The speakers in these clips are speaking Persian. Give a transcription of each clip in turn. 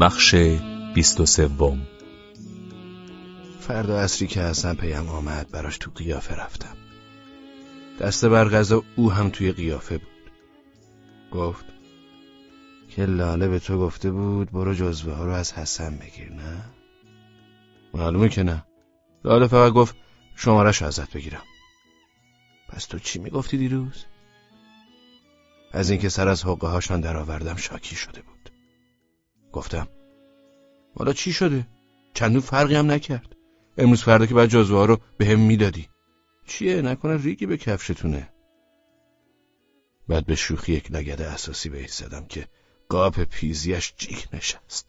بخش بیست و سوم. فردا اصری که حسن پیم آمد براش تو قیافه رفتم. دست بر او هم توی قیافه بود. گفت که لاله به تو گفته بود برو جزوه ها رو از حسن بگیر نه؟ معلومه که نه. لاله فقط گفت شمارش ازت بگیرم. پس تو چی می‌گفتی دیروز؟ از اینکه سر از حقه هاشان درآوردم شاکی شده بود. گفتم. حالا چی شده؟ چندون فرقی هم نکرد. امروز فردا که بعد جزوه ها رو به هم می‌دادی. چیه؟ نکنه ریگی به کفشتونه. بعد به شوخی یک لگد اساسی بهش زدم که قاب پیزیش جیغ نشست.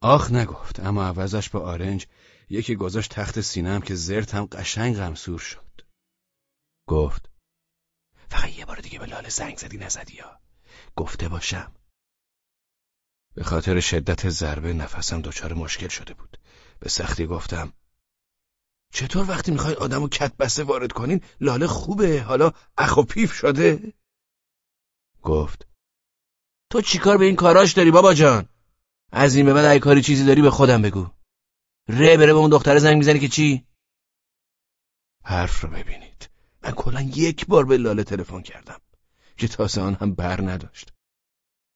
آخ نگفت اما عوضش به آرنج یکی گذاشت تخت سینم که زرت هم قشنگ غمسور شد. گفت. فقط یه بار دیگه به لاله زنگ زدی نزدی یا گفته باشم به خاطر شدت ضربه نفسم دچار مشکل شده بود. به سختی گفتم چطور وقتی می‌خوای آدمو کت بسته وارد کنین؟ لاله خوبه حالا اخ و پیف شده. گفت تو چیکار به این کاراش داری بابا جان؟ از این به بعد اگه کاری چیزی داری به خودم بگو. ره بره به اون دختر زنگ می‌زنی که چی؟ حرف رو ببینید. من کلا یک بار به لاله تلفن کردم که تازه آن هم بر نداشت.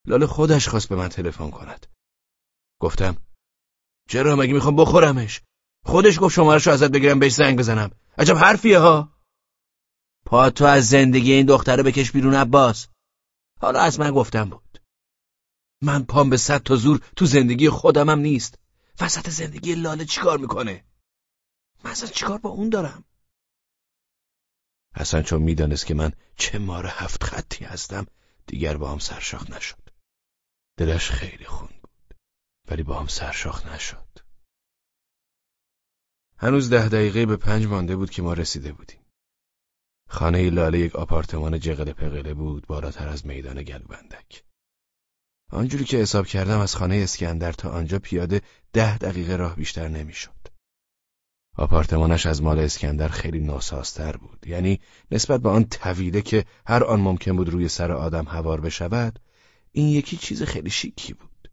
لاله خودش خواست به من تلفن کند. گفتم چرا مگه می‌خوام بخورمش؟ خودش گفت شمارش رو ازت بگیرم بهش زنگ بزنم. عجب حرفیه ها. پا تو از زندگی این دختره بکش بیرون عباس. حالا از من گفتم بود. من پام به صد تا زور تو زندگی خودمم نیست. وسط زندگی لاله چیکار می‌کنه؟ من اصلا چیکار با اون دارم؟ حسن چون می‌دانست که من چه مار هفت خطی هستم دیگر با هم سرشاخ نشد. دلش خیلی خون بود ولی با هم سرشاخ نشد. هنوز ده دقیقه به پنج مانده بود که ما رسیده بودیم. خانه لاله یک آپارتمان جغل پقله بود بالاتر از میدان گلوبندک آنجوری که حساب کردم از خانه اسکندر تا آنجا پیاده ده دقیقه راه بیشتر نمی‌شد. آپارتمانش از مال اسکندر خیلی ناسازتر بود یعنی نسبت به آن طویله که هر آن ممکن بود روی سر آدم هوار بشود این یکی چیز خیلی شیکی بود.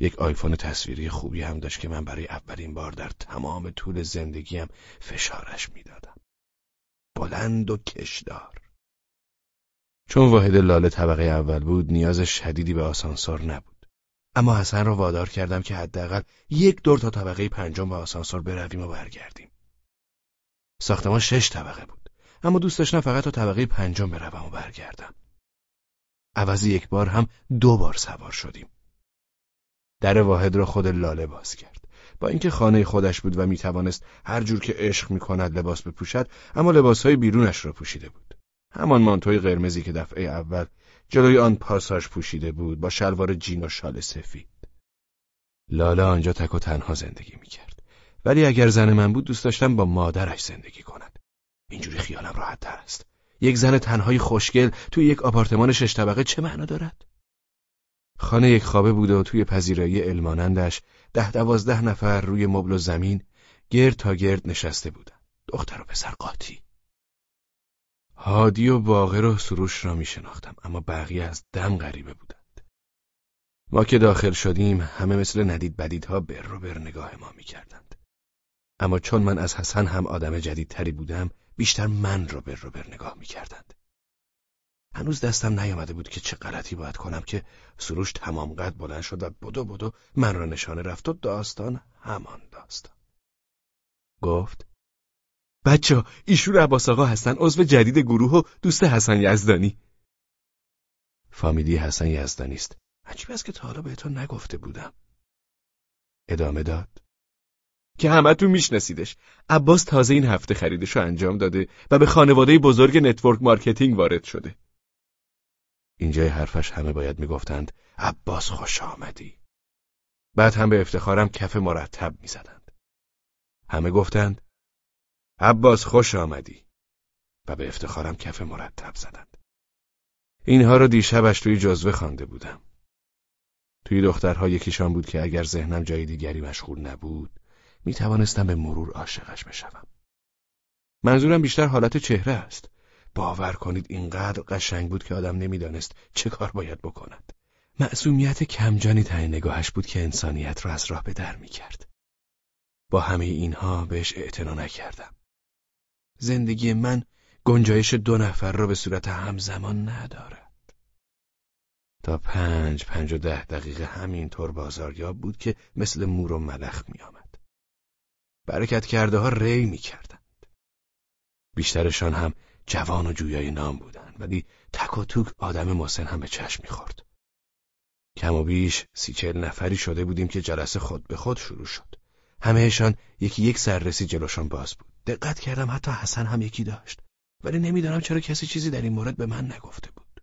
یک آیفون تصویری خوبی هم داشت که من برای اولین بار در تمام طول زندگیم فشارش می‌دادم. بلند و کشدار. چون واحد لاله طبقه اول بود نیاز شدیدی به آسانسور نبود. اما حسن را وادار کردم که حداقل یک دور تا طبقه پنجم به آسانسور برویم و برگردیم. ساختمان شش طبقه بود. اما دوست داشتم فقط تا طبقه پنجم بروم و برگردم. عوض یک بار هم دو بار سوار شدیم. در واحد را خود لاله باز کرد. با اینکه خانه خودش بود و می‌توانست هر جور که عشق می‌کند لباس بپوشد اما لباسهای بیرونش را پوشیده بود. همان مانتوی قرمزی که دفعه اول جلوی آن پاساژ پوشیده بود با شلوار جین و شال سفید. لاله آنجا تک و تنها زندگی می‌کرد. ولی اگر زن من بود دوست داشتم با مادرش زندگی کند. اینجوری خیالم راحت است. یک زن تنهای خوشگل توی یک آپارتمان شش طبقه چه معنا دارد؟ خانه یک خوابه بوده و توی پذیرایی المانندش ده دوازده نفر روی مبل و زمین گرد تا گرد نشسته بودن دختر و پسر قاطی. هادی و باغر و سروش را می شناختم اما بقیه از دم غریبه بودند. ما که داخل شدیم همه مثل ندید بدیدها بر رو بر نگاه ما می کردند. اما چون من از حسن هم آدم جدیدتری بودم بیشتر من رو بر رو بر نگاه می کردند. هنوز دستم نیامده بود که چه غلطی باید کنم که سروش تمام قد بلند شد و بدو بدو من را نشانه رفت و داستان همان داستان. گفت بچه ایشون عباس آقا هستن عضو جدید گروه و دوست حسن یزدانی. فامیلی حسن یزدانی است. عجیب است که تا حالا بهتون نگفته بودم. ادامه داد. که همتون میشناسیدش. عباس تازه این هفته خریدش رو انجام داده و به خانواده بزرگ network marketing وارد شده. اینجای حرفش همه باید می‌گفتند عباس خوش آمدی. بعد هم به افتخارم کف مرتب می‌زدند. همه گفتند عباس خوش آمدی. و به افتخارم کف مرتب زدند. اینها رو دیشبش توی جزوه خوانده بودم. توی دخترها یکیشان بود که اگر ذهنم جای دیگری مشغول نبود می توانستم به مرور عاشقش بشوم منظورم بیشتر حالت چهره است باور کنید اینقدر قشنگ بود که آدم نمی‌دانست چه کار باید بکند معصومیت کمجانی ته نگاهش بود که انسانیت را از راه به در می کرد. با همه اینها بهش اعتنا نکردم. زندگی من گنجایش دو نفر را به صورت همزمان ندارد. تا پنج پنج و ده دقیقه همینطور بازاریاب بود که مثل مور و ملخ می آمد. برکت کرده ها ری می کردند. بیشترشان هم جوان و جویای نام بودند ولی تک و توک آدم مسن هم به چشم می‌خورد. کم و بیش سی چل نفری شده بودیم که جلسه خود به خود شروع شد. همهشان یکی یک سررسی جلوشان باز بود. دقت کردم حتی حسن هم یکی داشت. ولی نمی‌دانم چرا کسی چیزی در این مورد به من نگفته بود.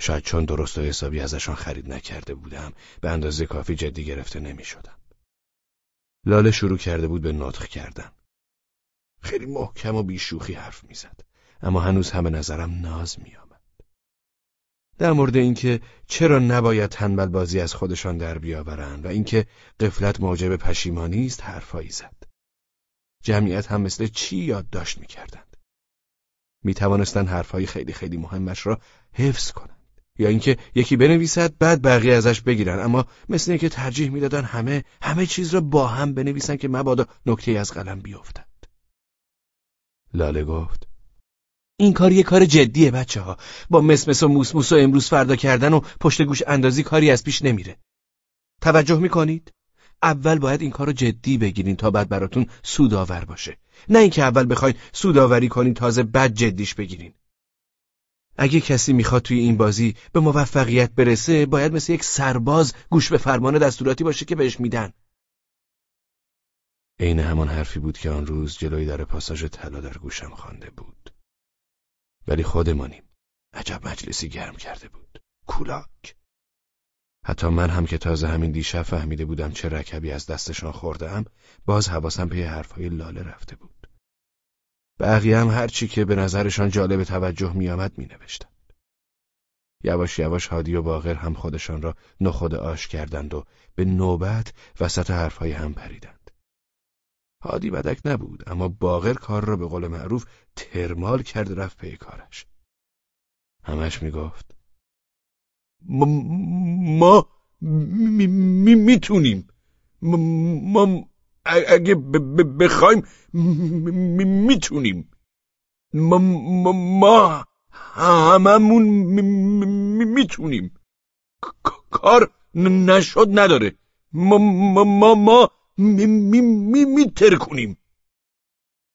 شاید چون درست و حسابی ازشان خرید نکرده بودم به اندازه کافی جدی گرفته نمی شدم. لاله شروع کرده بود به نطخ کردن. خیلی محکم و بیشوخی حرف می‌زد. اما هنوز همه نظرم ناز می آمد. در مورد اینکه چرا نباید تنبل بازی از خودشان در بیاورند و اینکه قفلت موجب پشیمانی است حرفایی زد. جمعیت هم مثل چی یادداشت می‌کردند. می توانستند حرفهای خیلی خیلی مهمش را حفظ کنند. یا اینکه یکی بنویسد بعد بقیه ازش بگیرن. اما مثل اینکه ترجیح می‌دادن همه همه چیز را با هم بنویسن که مبادا نکته از قلم بیفتد. لاله گفت این کار یه کار جدیه بچه ها با مسمس و موسموس و امروز فردا کردن و پشت گوش اندازی کاری از پیش نمیره. توجه می‌کنید؟ اول باید این کار رو جدی بگیرین تا بعد براتون سودآور باشه. نه اینکه اول بخواین سودآوری کنین تازه بعد جدیش بگیرین. اگه کسی می‌خواد توی این بازی به موفقیت برسه باید مثل یک سرباز گوش به فرمان دستوراتی باشه که بهش میدن. عین همان حرفی بود که آن روز جلوی در پاساژ طلا در گوشم خوانده بود. ولی خودمانیم. عجب مجلسی گرم کرده بود. کولاک. حتی من هم که تازه همین دیشب فهمیده بودم چه رکبی از دستشان خوردم باز حواسم پی حرفهای لاله رفته بود. بقیه هم هرچی که به نظرشان جالب توجه میآمد می نوشتند. یواش یواش هادی و باغر هم خودشان را نخود آش کردند و به نوبت وسط حرفهای هم پریدند. هادی بدک نبود اما باغر کار را به قول معروف ترمال کرد رفت پی کارش. همش می‌گفت ما می‌تونیم ما اگه بخوایم می‌تونیم. ما هممون می‌تونیم. کار نشد نداره. ما ما ما میترکونیم.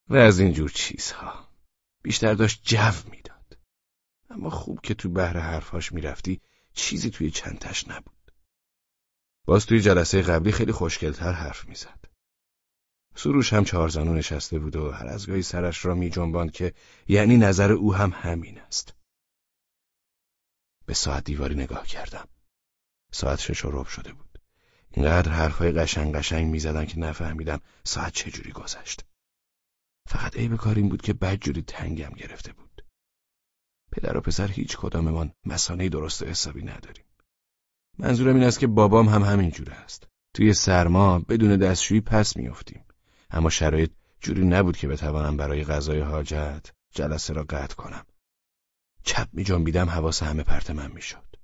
و از اینجور چیزها بیشتر داشت جو می‌داد. اما خوب که تو بهر حرفاش می‌رفتی چیزی توی چندتش نبود. باز توی جلسه قبلی خیلی خوشگلتر حرف می‌زد. سروش هم چهارزانو نشسته بود و هر از گاهی سرش را می جنباند که یعنی نظر او هم همین است. به ساعت دیواری نگاه کردم. ساعت شش و رب شده بود. اینقدر حرفهای قشنگ قشنگ می‌زدن که نفهمیدم ساعت چجوری گذشت. فقط عیب کار این بود که بدجوری تنگم گرفته بود. پدر و پسر هیچ کداممان مسانه درست و حسابی نداریم. منظورم این است که بابام هم همین جوره است. توی سرما بدون دستشویی پس میافتیم. اما شرایط جوری نبود که بتوانم برای غذای حاجت جلسه را قطع کنم. چپ می جنبیدم حواس همه پرت من می‌شد.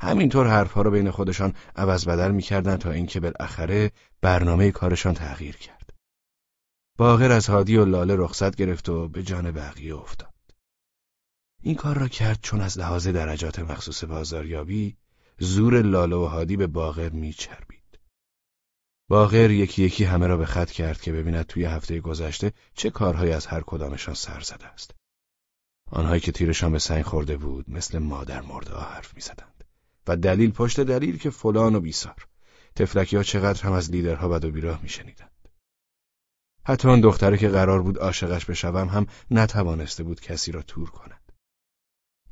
همینطور حرفها را بین خودشان عوض بدل می‌کردند تا اینکه بالاخره برنامه کارشان تغییر کرد. باغر از هادی و لاله رخصت گرفت و به جان بقیه افتاد. این کار را کرد چون از لحاظ درجات مخصوص بازاریابی زور لاله و هادی به باغر میچربید. باغر یکی یکی همه را به خط کرد که ببیند توی هفته گذشته چه کارهایی از هر کدامشان سر زده است. آنهایی که تیرشان به سنگ خورده بود مثل مادر مرده ها حرف می‌زدند و دلیل پشت دلیل که فلان و بیسار تفلکی ها چقدر هم از لیدرها بد و بیراه میشنیدند. حتی آن دختره که قرار بود عاشقش بشوم هم نتوانسته بود کسی را تور کند.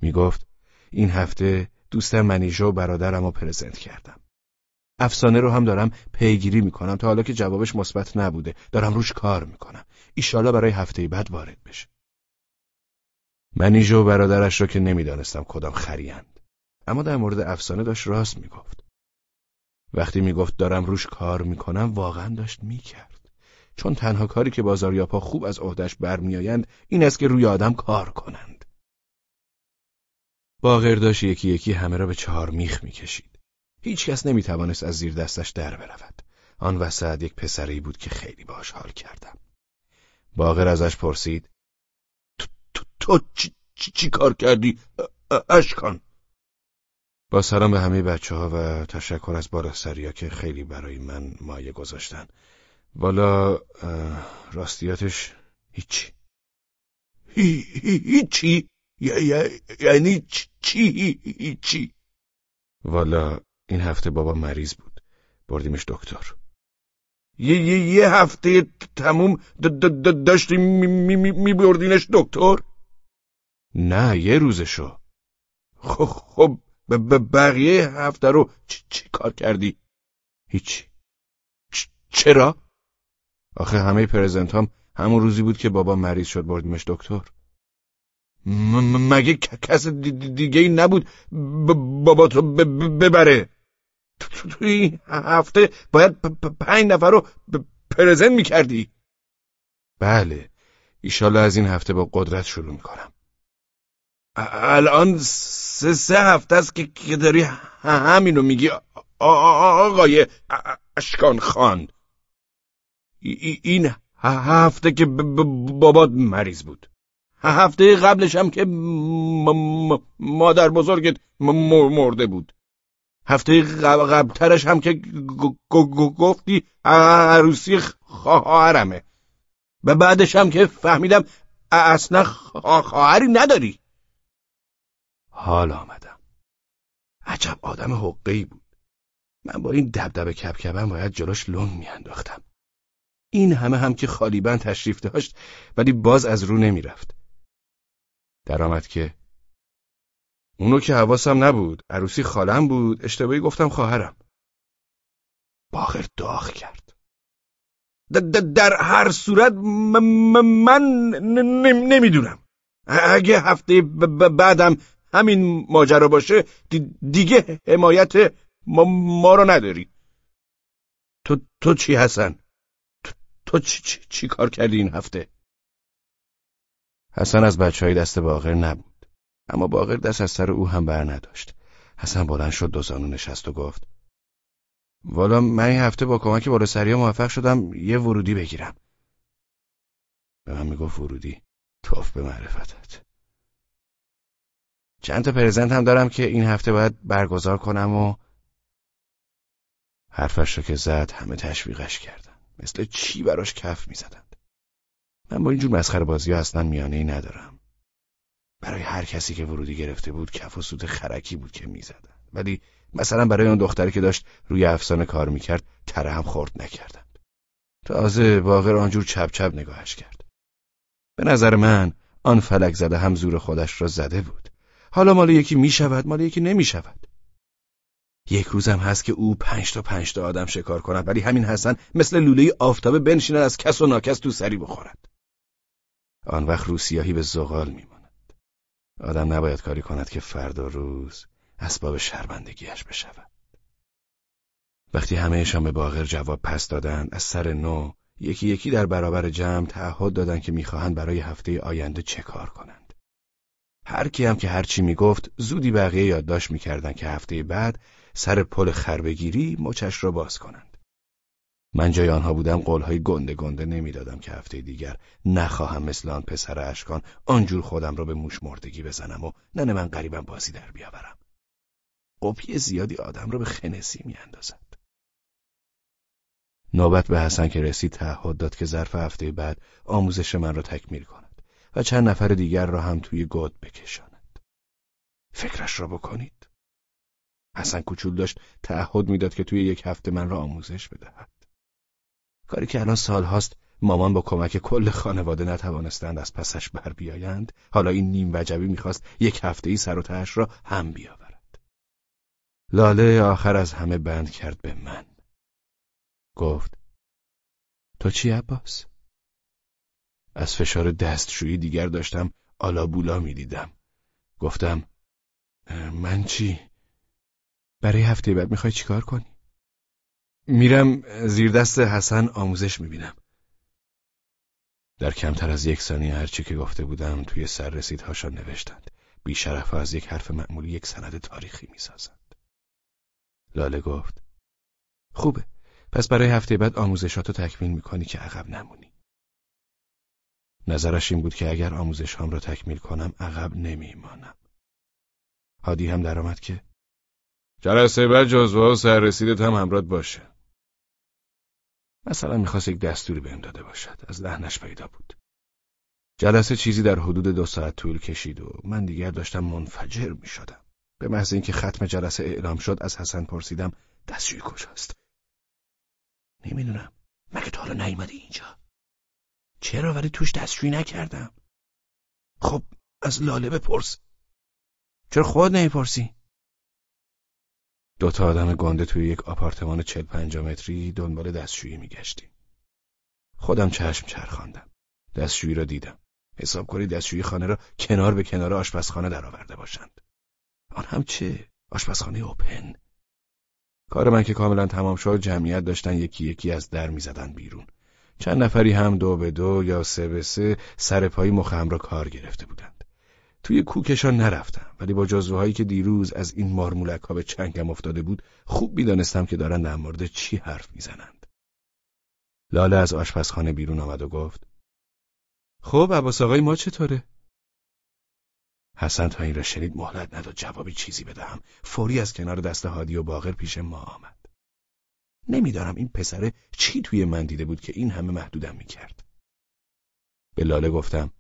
می‌گفت این هفته دوستم منیژه و برادرم را پرزنت کردم. افسانه رو هم دارم پیگیری می‌کنم تا حالا که جوابش مثبت نبوده. دارم روش کار می‌کنم. ایشالا برای هفته بعد وارد بشه. منیژه و برادرش را که نمی‌دانستم کدام خریند اما در مورد افسانه داشت راست می‌گفت. وقتی می‌گفت دارم روش کار می‌کنم واقعا داشت می‌کرد. چون تنها کاری که بازاریابها خوب از عهدهش برمیآیند این است که روی آدم کار کنند. باغر داشت یکی یکی همه را به چهار میخ می‌کشید. هیچ کس نمی‌توانست از زیر دستش در برود. آن وسط یک پسری بود که خیلی باش حال کردم. باغر ازش پرسید تو, تو, تو چی, چی, کار کردی؟ اشکان با سلام به همه بچه ها و تشکر از سریا که خیلی برای من مایه گذاشتن والا راستیاتش هیچی هیچی؟ یعنی چی هیچی؟ والا این هفته بابا مریض بود بردیمش دکتر یه, یه, یه هفته تموم داشتیم میبردینش دکتر؟ نه یه روزشو خب خب بقیه هفته رو چی کار کردی؟ هیچی چرا؟ آخه همه پرزنت هم همون روزی بود که بابا مریض شد بردیمش دکتر مگه کس دیگه ای نبود بابا تو ببره تو این هفته باید پنج نفر رو پرزنت می‌کردی؟ بله. ایشالا از این هفته با قدرت شروع می‌کنم. الان سه, سه هفته است که داری همینو میگی آقای اشکان خان. این هفته که بابات مریض بود. هفته قبلش هم که مادر بزرگت مرده بود. هفته قبلترش هم که گفتی عروسی خواهرمه. و بعدش هم که فهمیدم اصلا خواهری نداری. حال آمدم. عجب آدم حقی بود. من با این دبدبه کبکبم باید جلوش لنگ میانداختم. این همه هم که خالیبند تشریف داشت ولی باز از رو نمی‌رفت. درآمد که اونو که حواسم نبود. عروسی خالم بود. اشتباهی گفتم خواهرم. باخر داغ کرد. در هر صورت من نمی‌دونم. اگه هفته بعدم همین ماجرا باشه دیگه حمایت ما, رو نداری. تو, تو چی حسن؟ تو, تو چی, چی, چی کار کردی این هفته؟ حسن از بچه های دست باغر نبود. اما باغر دست از سر او هم بر نداشت حسن بلند شد دو زانو نشست و گفت والا من این هفته با کمک بالا موفق شدم یه ورودی بگیرم. به من می‌گفت ورودی توف به معرفتت. چند تا پرزنت هم دارم که این هفته باید برگزار کنم و حرفش رو که زد همه تشویقش کردن. مثل چی براش کف می‌زدند؟ من با اینجور مسخره بازی ها اصلا میانه ای ندارم. برای هر کسی که ورودی گرفته بود کف و سود خرکی بود که می‌زدن. ولی مثلا برای اون دختری که داشت روی افسانه کار می‌کرد تره هم خورد نکردند. تازه باقر آنجور چپ چپ نگاهش کرد. به نظر من آن فلک زده هم زور خودش را زده بود. حالا مال یکی می‌شود مال یکی نمی‌شود. یک روزم هست که او پنج تا پنج تا آدم شکار کند ولی همین حسن مثل لوله آفتابه بنشیند از کس و ناکس تو سری بخورد. آن وقت روسیاهی به زغال میماند. آدم نباید کاری کند که فردا روز اسباب شرمندگیش بشود. وقتی همهشان به باغر جواب پس دادند از سر نو یکی یکی در برابر جمع تعهد دادند که می‌خواهند برای هفته آینده چه کار کنند. هر کی هم که هرچی می‌گفت زودی بقیه یادداشت می‌کردند که هفته بعد سر پل خربگیری مچش را باز کنند. من جای آنها بودم قولهای گنده گنده نمی‌دادم که هفته دیگر نخواهم مثل آن پسر اشکان آنجور خودم را به موش مردگی بزنم و ننه من قریبم بازی در بیاورم. قپی زیادی آدم را به خنسی میاندازد. نوبت به حسن که رسید تعهد داد که ظرف هفته بعد آموزش من را تکمیل کند و چند نفر دیگر را هم توی گود بکشاند. فکرش را بکنید. حسن کوچول داشت تعهد می‌داد که توی یک هفته من را آموزش بدهد. کاری که الان سال هاست مامان با کمک کل خانواده نتوانستند از پسش بر بیایند حالا این نیم وجبی می‌خواست یک هفته ای سر و را هم بیاورد لاله آخر از همه بند کرد به من گفت تو چی عباس؟ از فشار دستشویی دیگر داشتم آلا بولا می‌دیدم گفتم من چی؟ برای هفته بعد می‌خوای چیکار کنی؟ میرم زیر دست حسن آموزش می‌بینم در کمتر از یک ثانیه هرچی که گفته بودم توی سر رسیدهاشان نوشتند بیشرف از یک حرف معمولی یک سند تاریخی می‌سازند. لاله گفت خوبه پس برای هفته بعد آموزشاتو تکمیل می‌کنی که عقب نمونی. نظرش این بود که اگر آموزش هم را تکمیل کنم عقب نمیمانم. هادی هم درآمد که جلسه بعد جزوه و سررسیدت هم همراه باشه. مثلا می‌خواست یک دستوری بهم داده باشد. از لحنش پیدا بود. جلسه چیزی در حدود دو ساعت طول کشید و من دیگر داشتم منفجر می‌شدم. به محض اینکه ختم جلسه اعلام شد از حسن پرسیدم دستشویی کجاست؟ نمی‌دونم. مگه تا حالا نیومدی اینجا؟ چرا ولی توش دستشویی نکردم؟ خب از لاله بپرس. چرا خود نمی‌پرسی؟ دوتا آدم گنده توی یک آپارتمان چل پنجا متری دنبال دستشویی میگشتیم. خودم چشم چرخاندم. دستشویی را دیدم. حساب کنید دستشویی خانه را کنار به کنار آشپزخانه درآورده باشند. آن هم چه؟ آشپزخانه اوپن. کار من که کاملا تمام شد جمعیت داشتن یکی یکی از در می‌زدن بیرون. چند نفری هم دو به دو یا سه به سه سر پایی مخم را کار گرفته بودند. توی کوکشان نرفتم ولی با جزوهایی که دیروز از این مارمولک ها به چنگم افتاده بود خوب می‌دانستم که دارن در مورد چی حرف می‌زنند. لاله از آشپزخانه بیرون آمد و گفت خب عباس آقای ما چطوره؟ حسن تا این را شنید مهلت نداد جوابی چیزی بدهم فوری از کنار دست هادی و باغر پیش ما آمد نمی‌دانم این پسره چی توی من دیده بود که این همه محدودم می‌کرد به لاله گفتم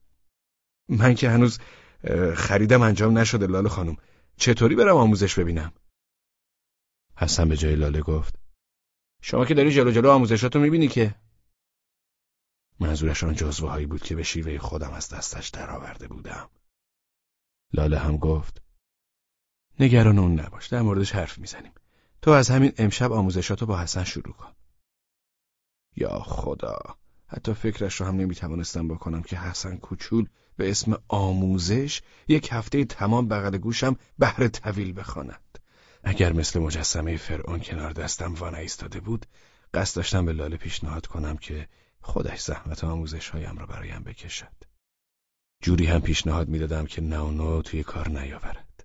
من که هنوز خریدم انجام نشده لاله خانم. چطوری برم آموزش ببینم؟ حسن به جای لاله گفت شما که داری جلو جلو آموزشاتو می‌بینی که. منظورش آن جزوه هایی بود که به شیوه خودم از دستش درآورده بودم. لاله هم گفت نگران اون نباش در موردش حرف می‌زنیم. تو از همین امشب آموزشاتو با حسن شروع کن. یا خدا حتی فکرش رو هم نمی‌توانستم بکنم که حسن کوچول به اسم آموزش یک هفته تمام بغل گوشم بهر طویل بخواند. اگر مثل مجسمه فرعون کنار دستم وانه ایستاده بود قصد داشتم به لاله پیشنهاد کنم که خودش زحمت آموزش هایم را برایم بکشد. جوری هم پیشنهاد می‌دادم که نه و نو توی کار نیاورد.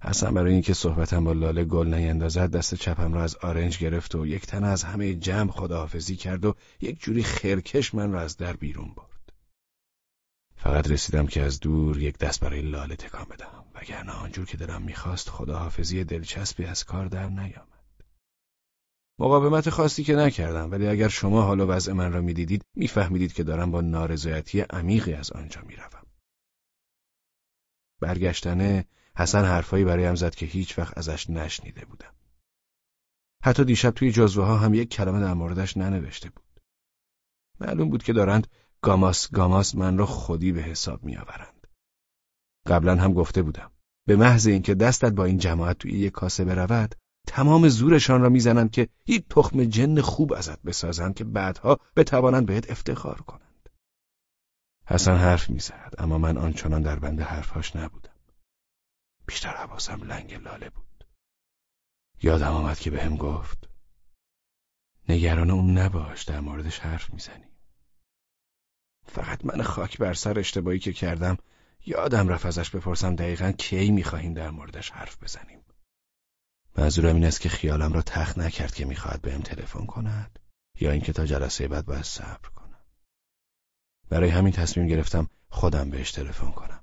حسن برای اینکه صحبتم با لاله گل نیندازد دست چپم را از آرنج گرفت و یک تنه از همه جمع خداحافظی کرد و یک جوری خرکش من را از در بیرون برد. فقط رسیدم که از دور یک دست برای لاله تکان بدهم وگرنه آنجور که دلم می‌خواست خداحافظی دلچسبی از کار در نیامد مقاومت خاصی که نکردم ولی اگر شما حال و وضع من را می‌دیدید میفهمیدید که دارم با نارضایتی عمیقی از آنجا می‌روم. برگشتنه حسن حرفایی برایم زد که هیچ وقت ازش نشنیده بودم. حتی دیشب توی جزوه ها هم یک کلمه در موردش ننوشته بود. معلوم بود که دارند گاماس گاماس من را خودی به حساب میآورند. قبلا هم گفته بودم. به محض اینکه دستت با این جماعت توی یک کاسه برود تمام زورشان را می‌زنند که یک تخم جن خوب ازت بسازند که بعدها بتوانند بهت افتخار کنند. حسن حرف می‌زد اما من آنچنان در بند حرفهاش نبودم. بیشتر حواسم لنگ لاله بود. یادم آمد که بهم گفت نگران اون نباش در موردش حرف می‌زنی. فقط من خاک بر سر اشتباهی که کردم یادم رفت ازش بپرسم دقیقا کی می‌خواهیم در موردش حرف بزنیم. منظورم این است که خیالم را تخت نکرد که می‌خواهد بهم تلفن کند یا اینکه تا جلسه بعد باید صبر کنم. برای همین تصمیم گرفتم خودم بهش تلفن کنم.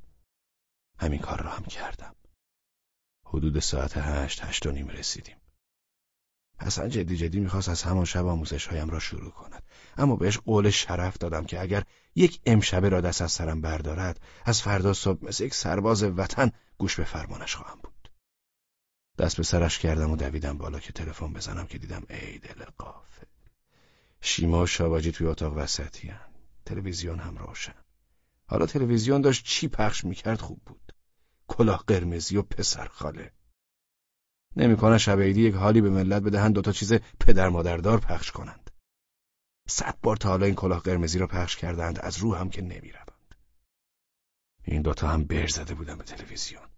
همین کار را هم کردم. حدود ساعت هشت هشت و نیم رسیدیم. حسن جدی جدی می‌خواست از همان شب آموزش هایم را شروع کند اما بهش قول شرف دادم که اگر یک امشبه را دست از سرم بردارد از فردا صبح مثل یک سرباز وطن گوش به فرمانش خواهم بود. دست به سرش کردم و دویدم بالا که تلفن بزنم که دیدم ای دل قافل شیما و شاواجی توی اتاق وسطی هن. تلویزیون هم روشن. حالا تلویزیون داشت چی پخش می‌کرد خوب بود. کلاه قرمزی و پسر خاله. نمی‌کنه شب عیدی یک حالی به ملت بدهند دوتا چیز پدر مادردار پخش کنند. صد بار تا حالا این کلاه قرمزی را پخش کردند از رو هم که نمی‌روند. این دوتا هم بر زده بودن به تلویزیون.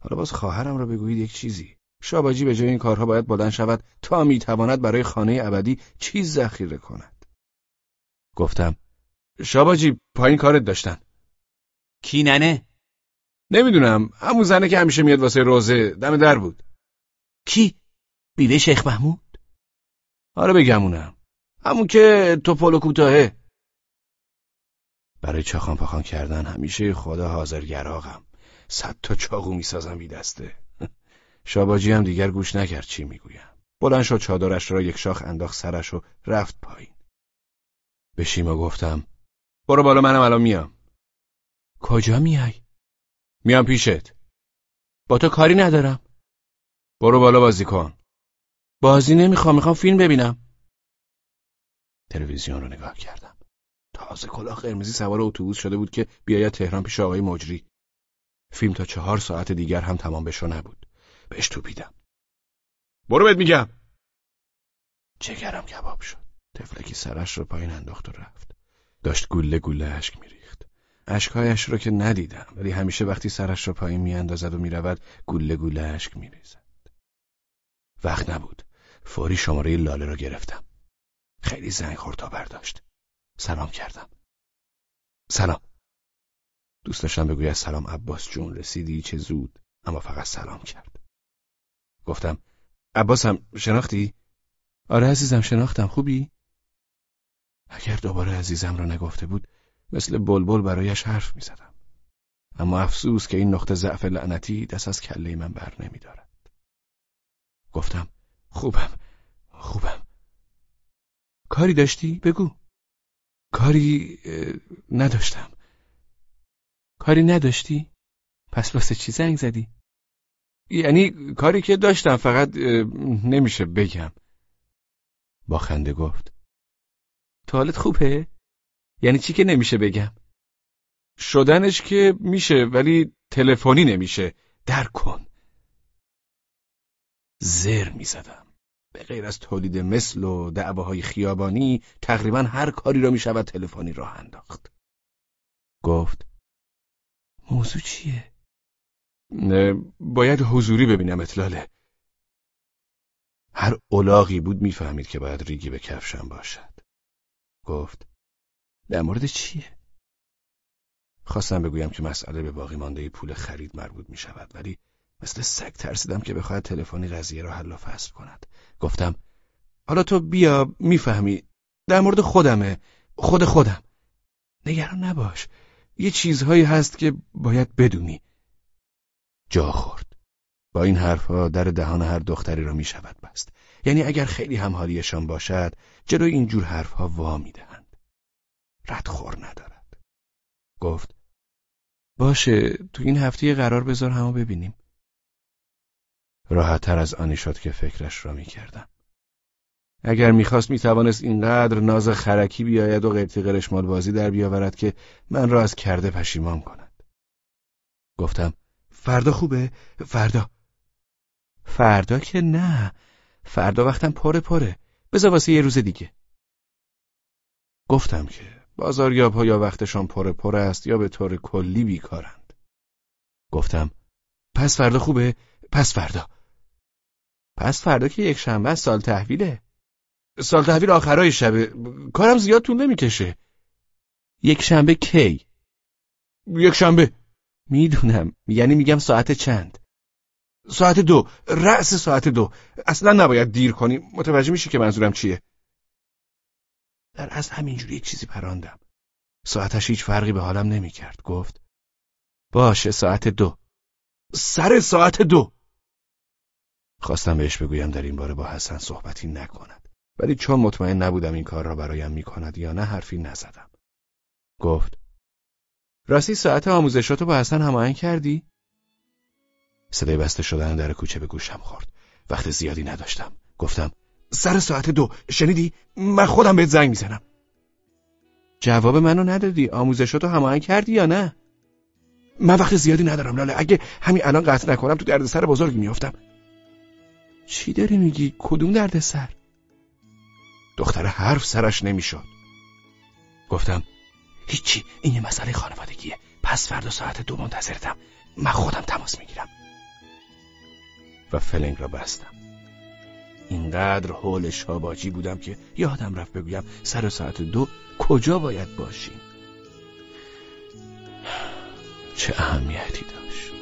حالا باز خواهرم را بگویید یک چیزی. شاباجی به جای این کارها باید بلند شود تا می‌تواند برای خانه ابدی چیز ذخیره کند. گفتم شاباجی پایین کارت داشتن. کی ننه؟ نمی‌دونم. همون زنه که همیشه میاد واسه روزه دم در بود. کی؟ بیوه شیخ محمود؟ آره بگمونم همون که تو پلو کوتاهه. برای چاخان پاخان کردن همیشه خدا حاضر گراغم صد تا چاقو می‌سازم بی دسته. شاباجی هم دیگر گوش نکرد چی می‌گویم. بلند شد چادرش را یک شاخ انداخت سرش و رفت پایین. به شیما گفتم برو بالا منم الان میام. کجا میای؟ میام پیشت. با تو کاری ندارم. برو بالا بازی کن. بازی نمی‌خوام می‌خوام فیلم ببینم. تلویزیون رو نگاه کردم. تازه کلاه قرمزی سوار اتوبوس شده بود که بیاید تهران پیش آقای مجری. فیلم تا چهار ساعت دیگر هم تمام بشو نبود. بهش توپیدم. برو بهت میگم. چگرم کباب شد. تفلکی سرش رو پایین انداخت و رفت. داشت گله گله اشک میریخت. اشکهایش رو که ندیدم ولی همیشه وقتی سرش رو پایین میاندازد و می‌رود گله گله اشک میریزد. وقت نبود. فوری شماره لاله را گرفتم. خیلی زنگ خورد تا برداشت. سلام کردم. سلام. دوست داشتم بگوید سلام عباس جون رسیدی؟ چه زود؟ اما فقط سلام کرد. گفتم عباسم شناختی؟ آره عزیزم شناختم. خوبی؟ اگر دوباره عزیزم را نگفته بود مثل بلبل برایش حرف می‌زدم. اما افسوس که این نقطه ضعف لعنتی دست از کله من بر نمیدارد. گفتم خوبم خوبم. کاری داشتی؟ بگو کاری نداشتم کاری نداشتی؟ پس واسه چی زنگ زدی؟ یعنی کاری که داشتم فقط نمیشه بگم با خنده گفت حالت خوبه؟ یعنی چی که نمیشه بگم؟ شدنش که میشه ولی تلفنی نمیشه در کن زر می‌زدم به غیر از تولید مثل و دعواهای خیابانی تقریبا هر کاری را می‌شود تلفنی راه انداخت گفت موضوع چیه؟ باید حضوری ببینم اطلاله هر اولاغی بود می‌فهمید که باید ریگی به کفشم باشد گفت در مورد چیه؟ خواستم بگویم که مسئله به باقی مانده پول خرید مربوط می شود ولی مثل سگ ترسیدم که بخواهد تلفنی قضیه را حل و فصل کند. گفتم حالا تو بیا می‌فهمی. در مورد خودمه. خود خودم. نگران نباش. یه چیزهایی هست که باید بدونی. جا خورد. با این حرفها در دهان هر دختری را می شود بست. یعنی اگر خیلی همحالیشان باشد جلوی اینجور حرفها وا می‌دهند. ردخور ندارد. گفت باشه تو این هفته قرار بذار همو ببینیم. راحتتر از آنی شد که فکرش را می‌کردم. اگر می‌خواست می‌توانست اینقدر ناز خرکی بیاید و قیبتی قرشمال بازی در بیاورد که من را از کرده پشیمان کند. گفتم فردا خوبه؟ فردا. فردا که نه. فردا وقتم پره پره. بذار واسه یه روز دیگه. گفتم که بازاریاب ها یا وقتشان پره پره است یا به طور کلی بیکارند. گفتم پس فردا خوبه؟ پس فردا. پس فردا که یک شنبه سال تحویله. سال تحویل آخرای شبه. کارم زیاد طول نمی‌کشه. یک شنبه کی؟ یک شنبه. می‌دونم. یعنی میگم ساعت چند؟ ساعت دو. رأس ساعت دو. اصلا نباید دیر کنی. متوجه میشی که منظورم چیه؟ در از همینجوری یک چیزی پراندم. ساعتش هیچ فرقی به حالم نمی‌کرد. گفت باشه ساعت دو. سر ساعت دو. خواستم بهش بگویم در این باره با حسن صحبتی نکند. ولی چون مطمئن نبودم این کار را برایم می‌کند یا نه حرفی نزدم. گفت راستی ساعت آموزشاتو با حسن هماهنگ کردی؟ صدای بسته شدن در کوچه به گوشم خورد. وقت زیادی نداشتم. گفتم سر ساعت دو شنیدی؟ من خودم بهت زنگ می‌زنم. جواب منو ندادی. آموزشاتو هماهنگ کردی یا نه؟ من وقت زیادی ندارم لاله. اگه همین الان قطع نکنم تو دردسر بزرگی میافتم. چی داری میگی؟ کدوم دردسر؟ دختر حرف سرش نمی‌شد. گفتم هیچی این یه مسئله خانوادگیه. پس فردا ساعت دو منتظرتم. من خودم تماس می‌گیرم. و فلنگ را بستم. اینقدر حول شاباجی بودم که یادم رفت بگویم سر ساعت دو کجا باید باشیم. چه اهمیتی داشت.